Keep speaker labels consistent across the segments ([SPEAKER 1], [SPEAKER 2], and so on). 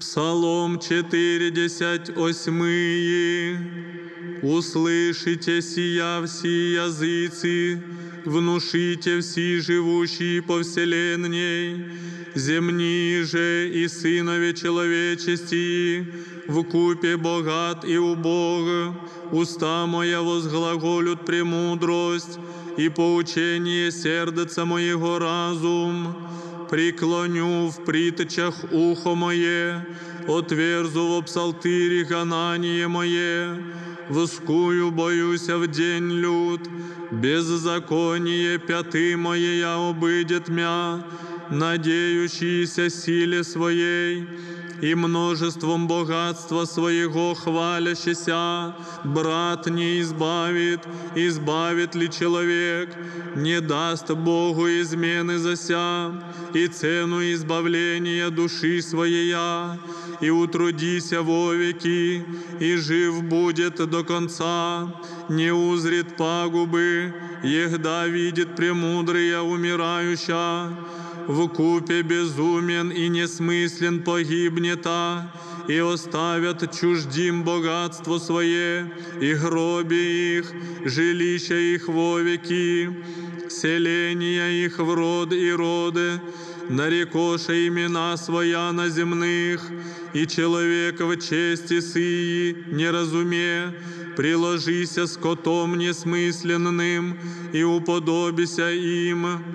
[SPEAKER 1] Псалом 48. Услышите сия всі языцы, внушите всі живущие по вселенной, земні же и сынове человечести, в купе богат и убог, уста моя возглаголют премудрость, и поучение сердца моего разум, преклоню в притычах ухо мое, отверзу в псалтире ганание мое, воскую боюся в день люд, беззаконие пяты мое, я обидет мя, надеющиеся силе своей, и множеством богатства своего хвалящийся, брат не избавит, избавит ли человек, не даст Богу измены зася, и цену избавления души своей, и утрудися вовеки, и жив будет до конца, не узрит пагубы, егда видит премудрая умирающая, в купе безумен и несмыслен погибнет, а, и оставят чуждим богатство свое, и гроби их, жилища их вовеки, селения их в род и роды, нарекоша имена своя на земных, и человека в чести сии не разуме, приложися скотом несмысленным и уподобися им,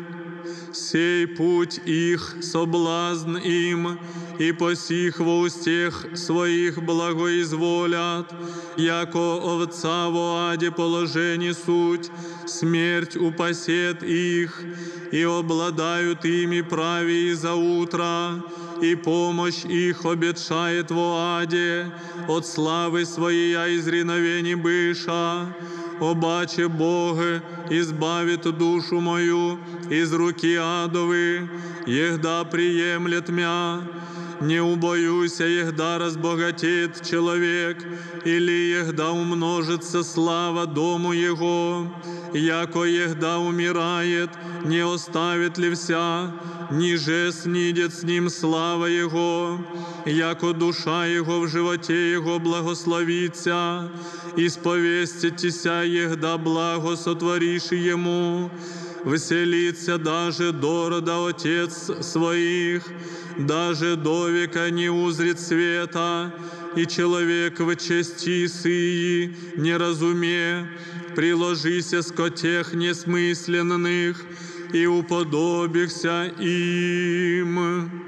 [SPEAKER 1] сей путь их соблазн им, и посих во устех своих благоизволят, яко овца в аде положени суть, смерть упасет их, и обладают ими прави за утро, и помощь их обетшает в аде, от славы своей я изреновени быша, Обаче Боге, избавит душу мою из руки адовы, егда приемлет мя. не убоюся, егда разбогатеет человек, или егда умножится слава дому его, яко егда умирает, не оставит ли вся, ниже снидет с ним слава его, яко душа его в животе его благословится, исповеститеся, егда благо сотворишь ему, веселится даже до рода отец своих, даже до века не узрит света, и человек в чести сии не разуме, приложися скотех несмысленных и уподобихся им.